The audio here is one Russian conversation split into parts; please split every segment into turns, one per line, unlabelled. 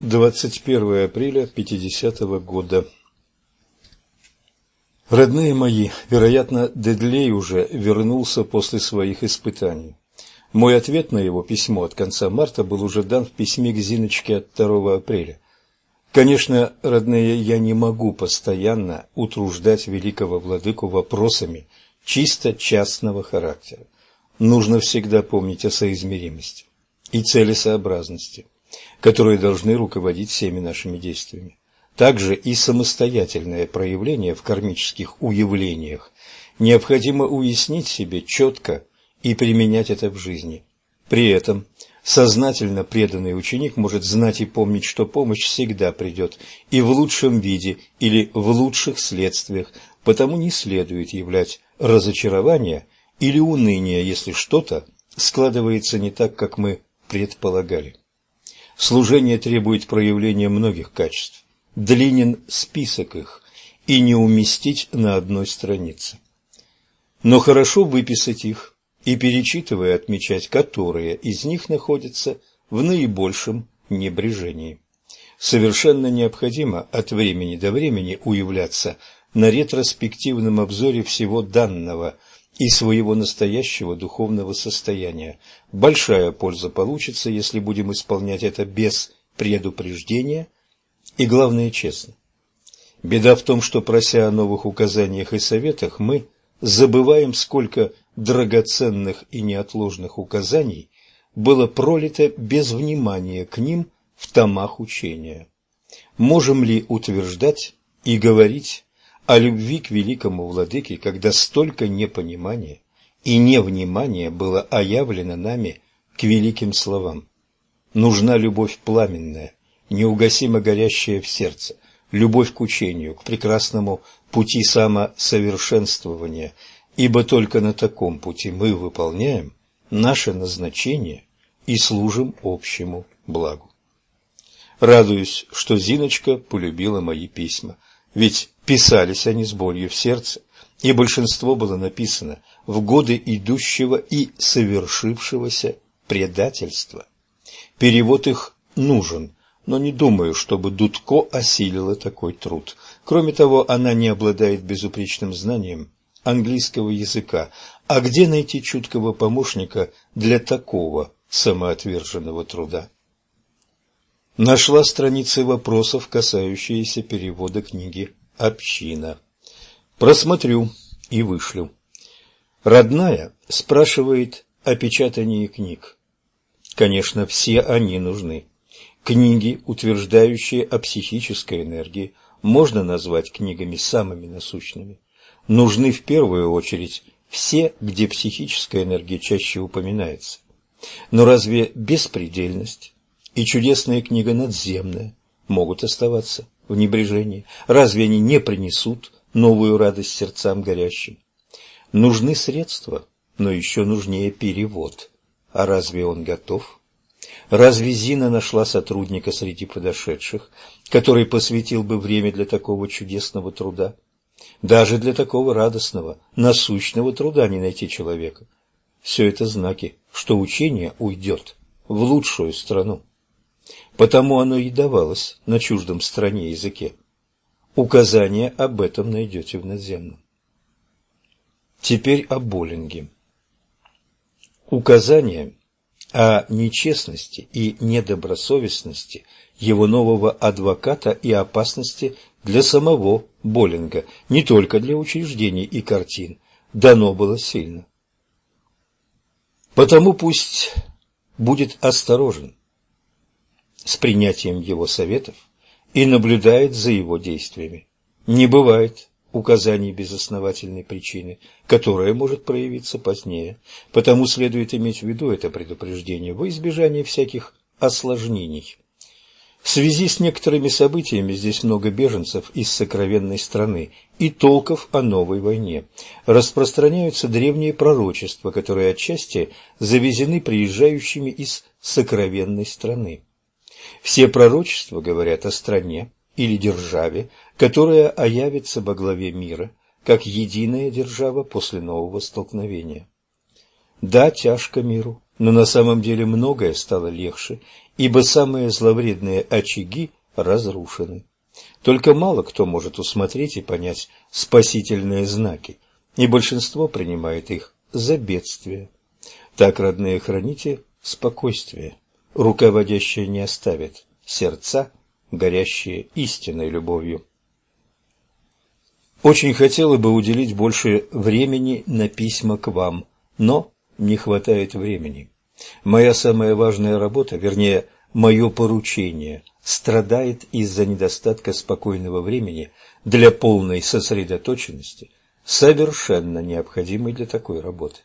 21 апреля 50 -го года. Родные мои, вероятно, Дедлей уже вернулся после своих испытаний. Мой ответ на его письмо от конца марта был уже дан в письме к Зиночке от 2 апреля. Конечно, родные, я не могу постоянно утруждать великого владыку вопросами чисто частного характера. Нужно всегда помнить о соизмеримости и целесообразности которые должны руководить всеми нашими действиями. Также и самостоятельное проявление в кармических уявлениях необходимо уяснить себе четко и применять это в жизни. При этом сознательно преданный ученик может знать и помнить, что помощь всегда придет и в лучшем виде или в лучших следствиях, потому не следует являть разочарование или уныние, если что-то складывается не так, как мы предполагали. Служение требует проявления многих качеств. Длинен список их, и не уместить на одной странице. Но хорошо выписать их и, перечитывая, отмечать, которые из них находятся в наибольшем небрежении. Совершенно необходимо от времени до времени уявляться на ретроспективном обзоре всего данного – и своего настоящего духовного состояния. Большая польза получится, если будем исполнять это без предупреждения и, главное, честно. Беда в том, что, прося о новых указаниях и советах, мы забываем, сколько драгоценных и неотложных указаний было пролито без внимания к ним в томах учения. Можем ли утверждать и говорить о любви к великому владыке, когда столько непонимания и невнимания было оявлено нами к великим словам. Нужна любовь пламенная, неугасимо горящая в сердце, любовь к учению, к прекрасному пути самосовершенствования, ибо только на таком пути мы выполняем наше назначение и служим общему благу. Радуюсь, что Зиночка полюбила мои письма, ведь Писались они с болью в сердце, и большинство было написано в годы идущего и совершившегося предательства. Перевод их нужен, но не думаю, чтобы Дудко осилила такой труд. Кроме того, она не обладает безупречным знанием английского языка. А где найти чуткого помощника для такого самоотверженного труда? Нашла страницы вопросов, касающиеся перевода книги община. Просмотрю и вышлю. Родная спрашивает о печатании книг. Конечно, все они нужны. Книги, утверждающие о психической энергии, можно назвать книгами самыми насущными. Нужны в первую очередь все, где психическая энергия чаще упоминается. Но разве беспредельность и чудесная книга надземная могут оставаться в небрежении? Разве они не принесут новую радость сердцам горящим? Нужны средства, но еще нужнее перевод. А разве он готов? Разве Зина нашла сотрудника среди подошедших, который посвятил бы время для такого чудесного труда? Даже для такого радостного, насущного труда не найти человека. Все это знаки, что учение уйдет в лучшую страну. Потому оно и давалось на чуждом стране языке. Указания об этом найдете в надземном. Теперь о Боллинге. Указания о нечестности и недобросовестности его нового адвоката и опасности для самого Боллинга, не только для учреждений и картин, дано было сильно. Потому пусть будет осторожен с принятием его советов и наблюдает за его действиями. Не бывает указаний безосновательной причины, которая может проявиться позднее, потому следует иметь в виду это предупреждение во избежание всяких осложнений. В связи с некоторыми событиями здесь много беженцев из сокровенной страны и толков о новой войне. Распространяются древние пророчества, которые отчасти завезены приезжающими из сокровенной страны. Все пророчества говорят о стране или державе, которая оявится во главе мира, как единая держава после нового столкновения. Да, тяжко миру, но на самом деле многое стало легче, ибо самые зловредные очаги разрушены. Только мало кто может усмотреть и понять спасительные знаки, и большинство принимает их за бедствие. Так, родные, храните спокойствие, руководящее не оставит сердца, горящие истинной любовью. Очень хотела бы уделить больше времени на письма к вам, но не хватает времени. Моя самая важная работа, вернее, мое поручение, страдает из-за недостатка спокойного времени для полной сосредоточенности, совершенно необходимой для такой работы.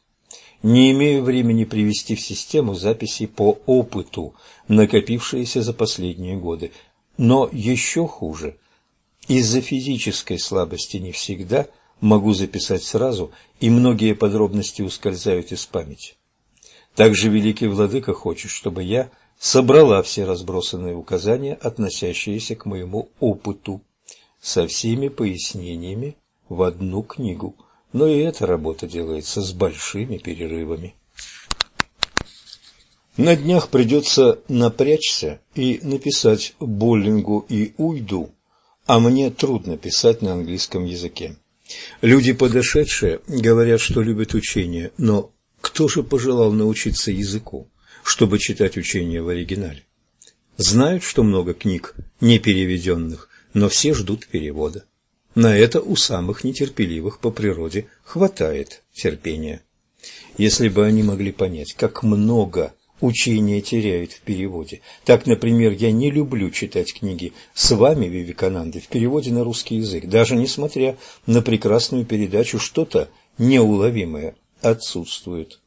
Не имею времени привести в систему записи по опыту, накопившиеся за последние годы, но еще хуже – из-за физической слабости не всегда могу записать сразу, и многие подробности ускользают из памяти. Также великий владыка хочет, чтобы я собрала все разбросанные указания, относящиеся к моему опыту, со всеми пояснениями в одну книгу. Но и эта работа делается с большими перерывами. На днях придется напрячься и написать Боллингу и Уйду а мне трудно писать на английском языке. Люди, подошедшие, говорят, что любят учение, но кто же пожелал научиться языку, чтобы читать учение в оригинале? Знают, что много книг не переведенных, но все ждут перевода. На это у самых нетерпеливых по природе хватает терпения. Если бы они могли понять, как много учение теряют в переводе. Так, например, я не люблю читать книги с вами, Вивекананды, в переводе на русский язык, даже несмотря на прекрасную передачу, что-то неуловимое отсутствует.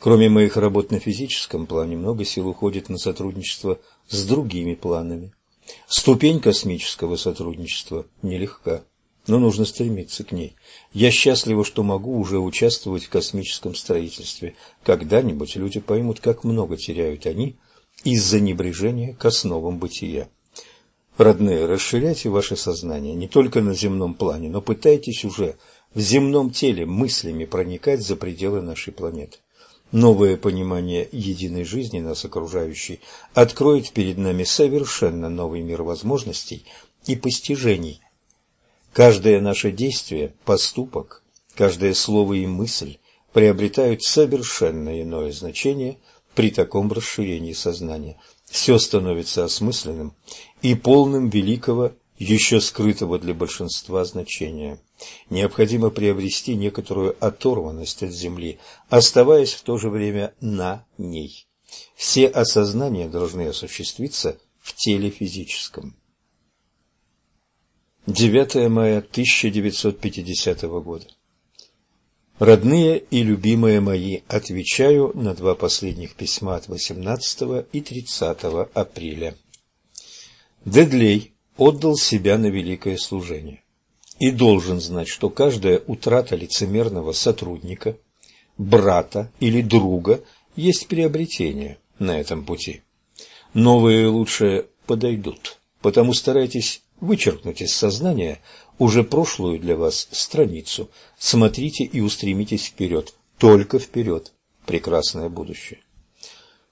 Кроме моих работ на физическом плане, много сил уходит на сотрудничество с другими планами. Ступень космического сотрудничества нелегка но нужно стремиться к ней. Я счастлива, что могу уже участвовать в космическом строительстве. Когда-нибудь люди поймут, как много теряют они из-за небрежения к основам бытия. Родные, расширяйте ваше сознание не только на земном плане, но пытайтесь уже в земном теле мыслями проникать за пределы нашей планеты. Новое понимание единой жизни нас окружающей откроет перед нами совершенно новый мир возможностей и постижений, Каждое наше действие, поступок, каждое слово и мысль приобретают совершенно иное значение при таком расширении сознания. Все становится осмысленным и полным великого, еще скрытого для большинства значения. Необходимо приобрести некоторую оторванность от Земли, оставаясь в то же время на ней. Все осознания должны осуществиться в теле физическом. 9 мая 1950 года. Родные и любимые мои, отвечаю на два последних письма от 18 и 30 апреля. Дедлей отдал себя на великое служение и должен знать, что каждая утрата лицемерного сотрудника, брата или друга есть приобретение на этом пути. Новые и лучшие подойдут, потому старайтесь вычеркнуть из сознания уже прошлую для вас страницу. Смотрите и устремитесь вперед, только вперед, прекрасное будущее.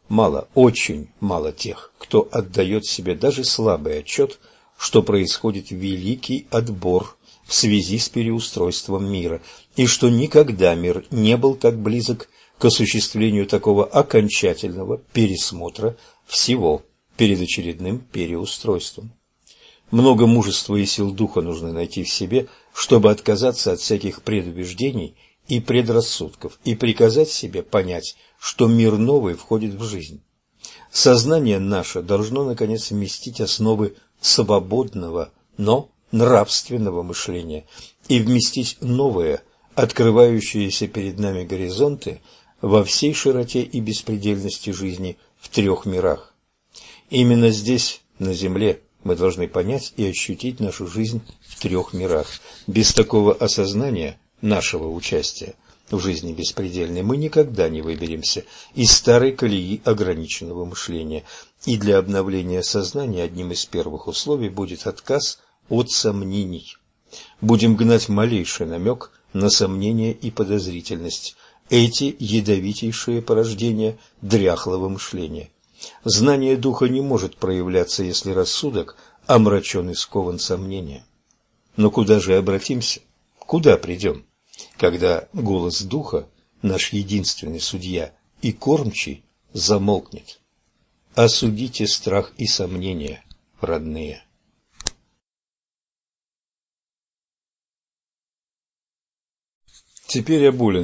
Мало, очень мало тех, кто отдает себе даже слабый отчет, что происходит великий отбор в связи с переустройством мира, и что никогда мир не был так близок к осуществлению такого окончательного пересмотра всего перед очередным переустройством. Много мужества и сил духа нужно найти в себе, чтобы отказаться от всяких предубеждений и предрассудков и приказать себе понять, что мир новый входит в жизнь. Сознание наше должно, наконец, вместить основы свободного, но нравственного мышления и вместить новые, открывающиеся перед нами горизонты во всей широте и беспредельности жизни в трех мирах. Именно здесь, на Земле, мы должны понять и ощутить нашу жизнь в трех мирах. Без такого осознания нашего участия в жизни беспредельной мы никогда не выберемся из старой колеи ограниченного мышления. И для обновления сознания одним из первых условий будет отказ от сомнений. Будем гнать малейший намек на сомнение и подозрительность. Эти ядовитейшие порождения дряхлого мышления – Знание духа не может проявляться, если рассудок омрачен и скован сомнением. Но куда же обратимся? Куда придем? Когда голос духа, наш единственный судья и кормчий, замолкнет. Осудите страх и сомнения, родные. Теперь Абулин